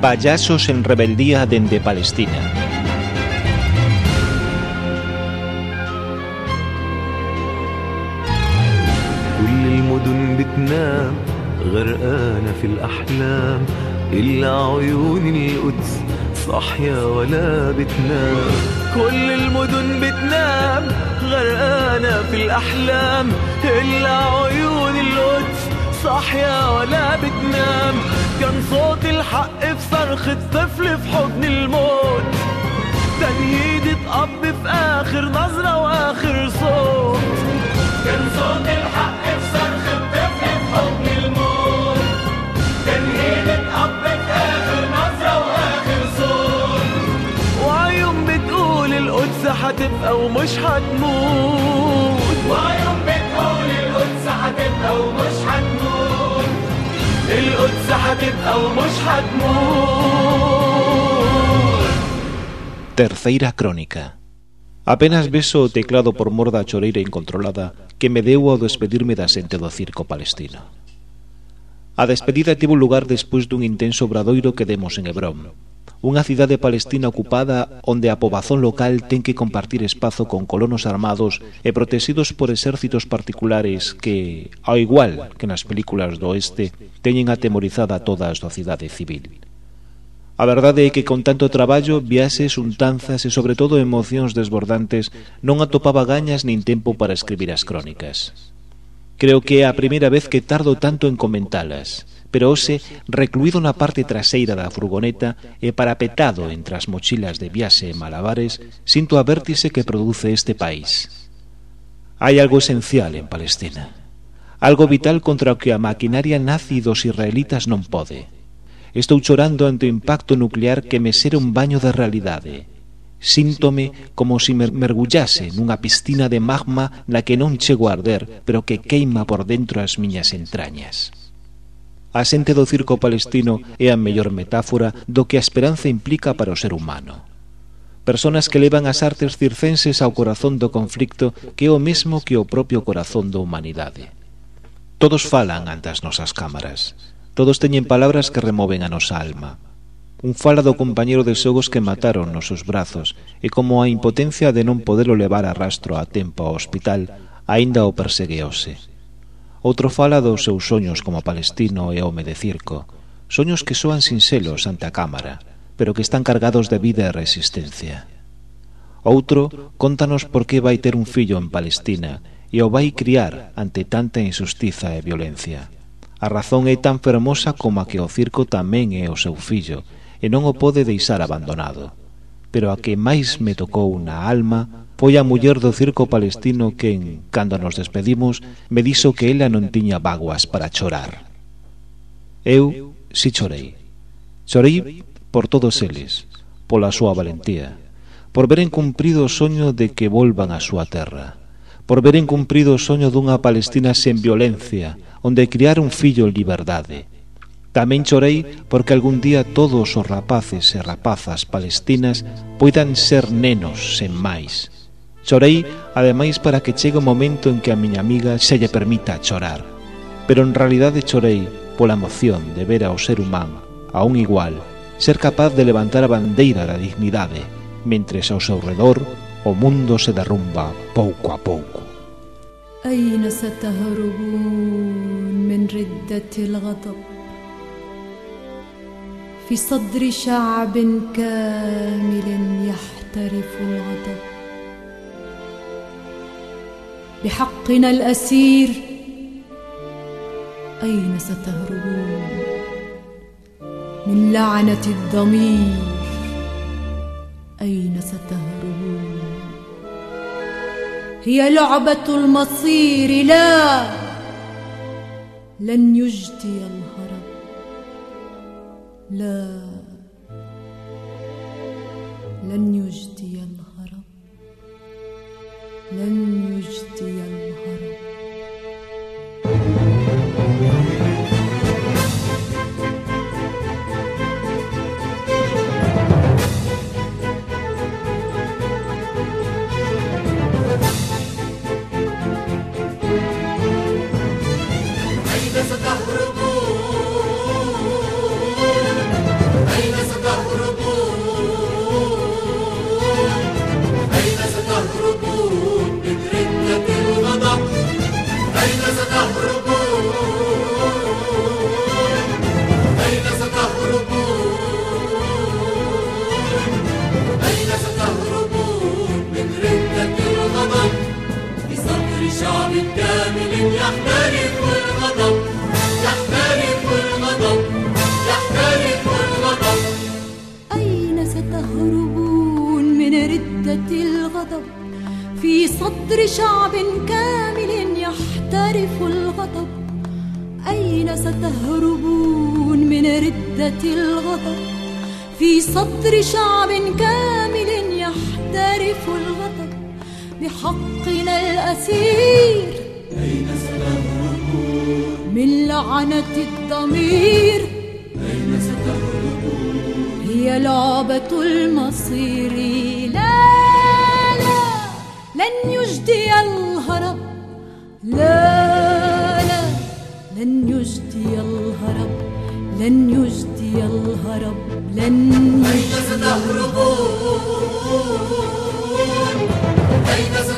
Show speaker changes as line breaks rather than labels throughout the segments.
Payasos en rebeldía dende Palestina.
كل المدن بتنام غرقانة في الأحلام إلا عيون القدس صاحية ولا بتنام كل المدن بتنام غرقانة في الأحلام إلا عيون القدس صاحية ولا بتنام كان صوت الحق في صرخة طفل في حضن الموت. تنهيدة أب في آخر نظرة وآخر صوت. كان صوت الحق في صرخة طفل في حضن الموت. تنهيدة أب في آخر نظرة وآخر صوت. وعيون بتقول القدس هتبقى ومش هتموت. وعيون بتقول القدس هتبقى ومش هتموت. القدس هتبقى ومش هتموت
Terceira crónica. Apenas beso o teclado por mor da choreira incontrolada que me deu ao despedirme da xente do circo palestino. A despedida tivo lugar despois dun intenso obradoiro que demos en Hebrón, unha cidade palestina ocupada onde a pobazón local ten que compartir espazo con colonos armados e protegidos por exércitos particulares que, ao igual que nas películas do oeste, teñen atemorizada toda a sociedade civil. A verdade é que con tanto traballo, viaxes, untanzas e sobre todo emocións desbordantes non atopaba gañas nin tempo para escribir as crónicas. Creo que é a primeira vez que tardo tanto en comentalas, pero hoxe recluído na parte traseira da furgoneta e parapetado entre as mochilas de viaxe e malabares, sinto a vértice que produce este país. Hai algo esencial en Palestina, algo vital contra o que a maquinaria nazi dos israelitas non pode. Estou chorando ante o impacto nuclear que me ser un baño de realidade, Síntome como se si me mergullase nunha piscina de magma na que non chego a arder, pero que queima por dentro as miñas entrañas. A xente do circo palestino é a mellor metáfora do que a esperanza implica para o ser humano. Personas que levan as artes circenses ao corazón do conflicto que é o mesmo que o propio corazón da humanidade. Todos falan ante as nosas cámaras. Todos teñen palabras que removen a nosa alma Un fala do compañeiro de xogos que mataron nos seus brazos e como a impotencia de non podelo levar a rastro a tempo ao hospital aínda o persegueose. Outro fala dos seus soños como palestino e home de circo, soños que soan sinxelos ante a cámara, pero que están cargados de vida e resistencia. Outro contanos por que vai ter un fillo en Palestina e o vai criar ante tanta injustiza e violencia. A razón é tan fermosa como a que o circo tamén é o seu fillo e non o pode deixar abandonado. Pero a que máis me tocou na alma foi a muller do circo palestino que, cando nos despedimos, me dixo que ela non tiña vaguas para chorar. Eu si chorei. Chorei por todos eles, pola súa valentía, por veren cumprido o soño de que volvan á súa terra, por veren cumprido o soño dunha Palestina sen violencia, onde criar un fillo en liberdade, Tamén chorei porque algún día todos os rapaces e rapazas palestinas poidan ser nenos sen máis. Chorei, ademais, para que chegue o momento en que a miña amiga se lle permita chorar. Pero en realidade chorei pola emoción de ver ao ser humano, a un igual, ser capaz de levantar a bandeira da dignidade, mentres ao seu redor o mundo se derrumba pouco a pouco.
أين ستهربون من ردة الغضب في صدر شعب كامل يحترف الغضب. بحقنا الأسير أين ستهربون؟ من لعنة الضمير أين ستهربون؟ هي لعبة المصير لا لن يجدي الهرب. لا. لن يجدي الهرب لن يجدي الهرب صدر شعب كامل يحترف الغضب. أين ستهربون من ردة الغضب؟ في صدر شعب كامل يحترف الغضب. بحقنا الأسير.
أين ستهربون؟
من لعنة الضمير.
أين ستهربون؟
هي لعبة المصير. لا لا لن يجدي الهرب. لا لا لن يجدي الهرب. لن يجدي الهرب. لن
أين
يجدي
ستهربون أين ستهربون؟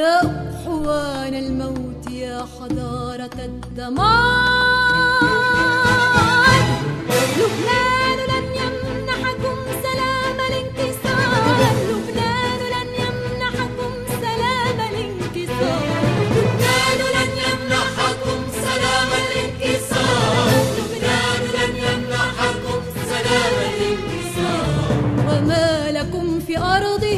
يا الموت يا حضارة الدمار. لبنان لن يمنحكم سلام الانكسار. لبنان لن يمنحكم سلام الانكسار.
لبنان لن يمنحكم سلام الانكسار. لبنان لن يمنحكم سلام الانكسار.
وما لكم في أرضه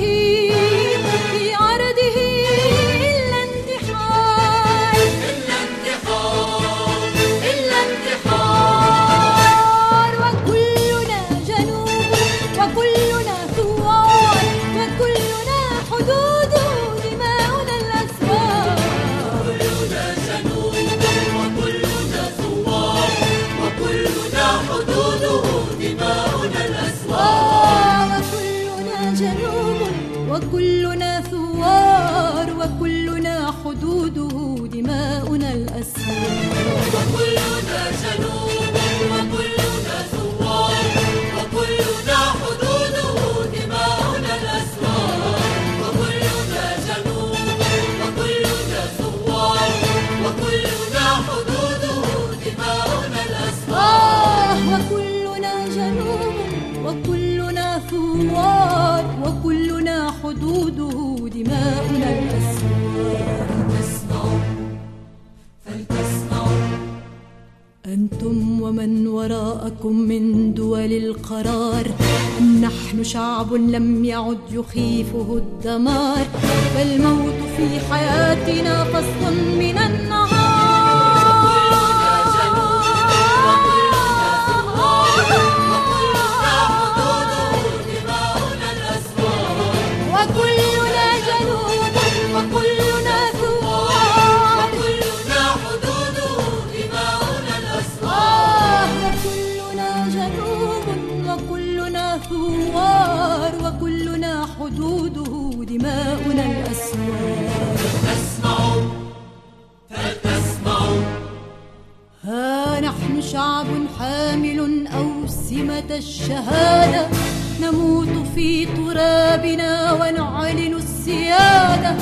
وراءكم من دول القرار. نحن شعب لم يعد يخيفه الدمار. فالموت في حياتنا فصل حامل أوسمة الشهادة. نموت في ترابنا ونعلن السيادة.